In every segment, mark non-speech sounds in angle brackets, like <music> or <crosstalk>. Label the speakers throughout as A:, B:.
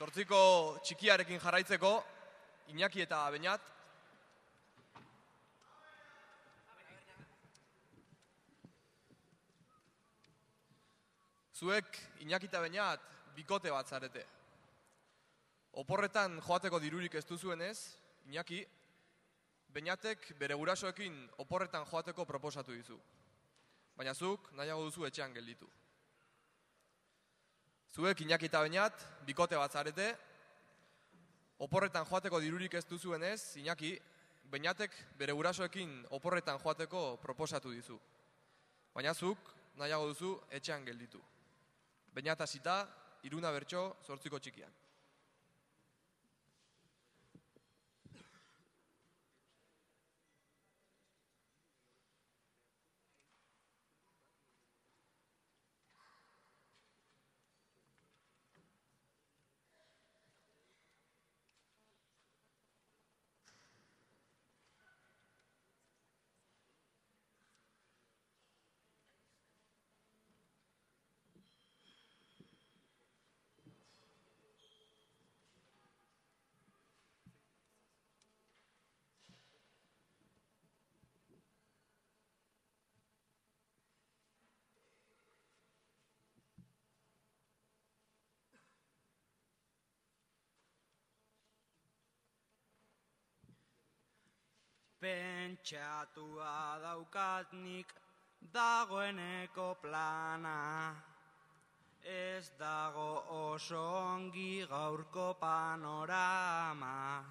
A: Zortziko txikiarekin jarraitzeko, Iñaki eta Beñat. Zuek Iñaki eta Beñat bikote bat zarete. Oporretan joateko dirurik ez duzuenez, Iñaki, Beñatek bere gurasoekin oporretan joateko proposatu dizu. Baina zuk nahiago duzu etxean gelditu. Zuek Iñaki eta Beñat bikote bat zarete, oporretan joateko dirurik ez duzuenez, Iñaki, Beñatek bere gurasoekin oporretan joateko proposatu dizu. Baina zuk nahiago duzu etxean gelditu. Beñat hasita, iruna bertso, zortziko txikian.
B: Pentsatua daukat nik dagoeneko plana. Ez dago oso ongi gaurko panorama.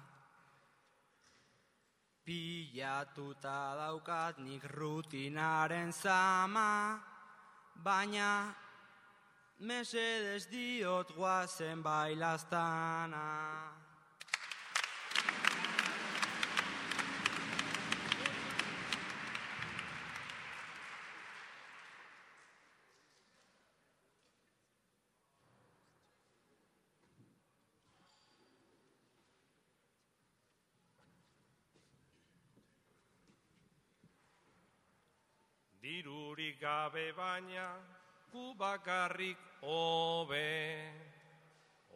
B: Pilatuta daukat nik rutinaren zama Baina mesedez diot guazen bailaztana
C: Dirurik gabe baina, gu bakarrik hobe.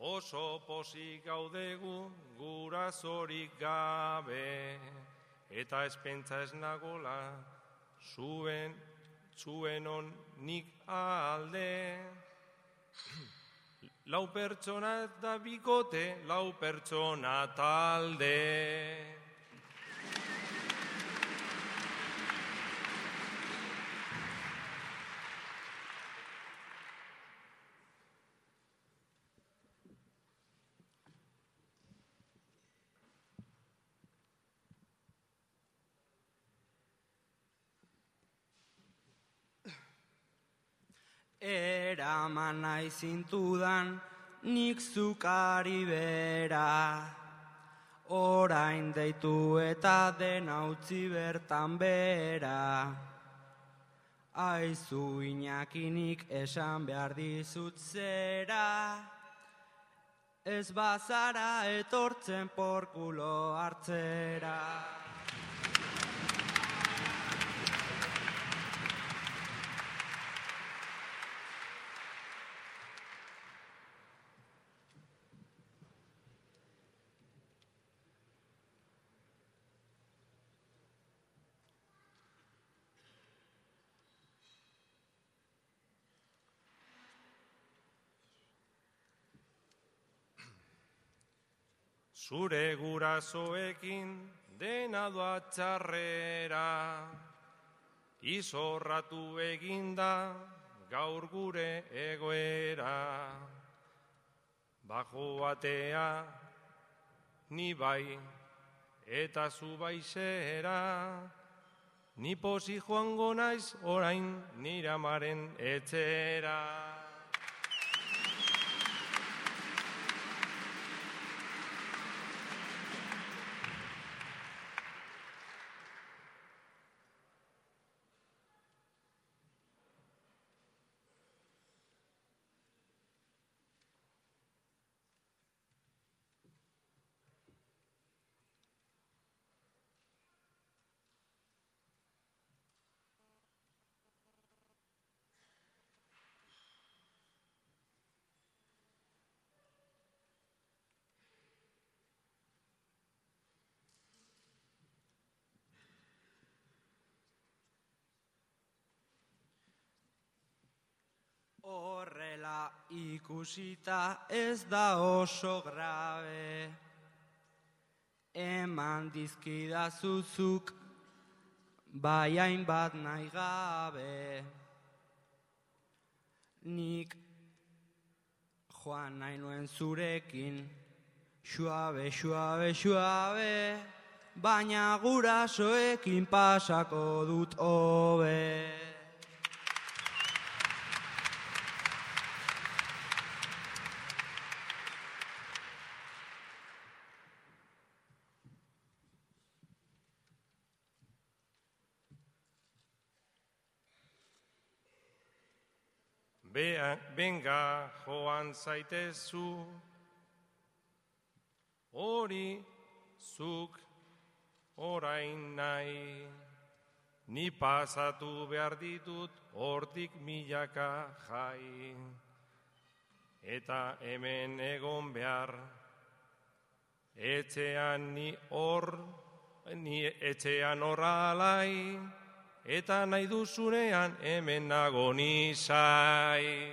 C: Oso posik gaudegu gurasorik gabe. Eta espentza ez nagola, zuen, zuen on nik alde. <clears throat> Lau pertsona eta bikote, lau pertsona talde.
B: Eraman nahi zintudan nik zukari bera. Orain deitu eta dena utzi bertan bera. Aizu inakinik esan behar dizut zera. Ez bazara etortzen porkulo hartzera
C: Zure gurasoekin dena doa txarrera, izorratu eginda gaur gure egoera. Bajo batea, ni bai, eta zu baizera, ni posi joango naiz orain niramaren etxera.
B: Horrela ikusita ez da oso grabe. Eman dizkida zuzuk bai hainbat nahi gabe. Nik joan nahi nuen zurekin Suabe, suabe, suabe Baina gurasoekin pasako dut hobe
C: benga joan zaitezu, hori zuk orain nahi. Ni pasatu behar ditut hortik milaka jai. Eta hemen egon behar, etxean ni hor, ni etxean horralai, eta nahi duzunean hemen nago nizai.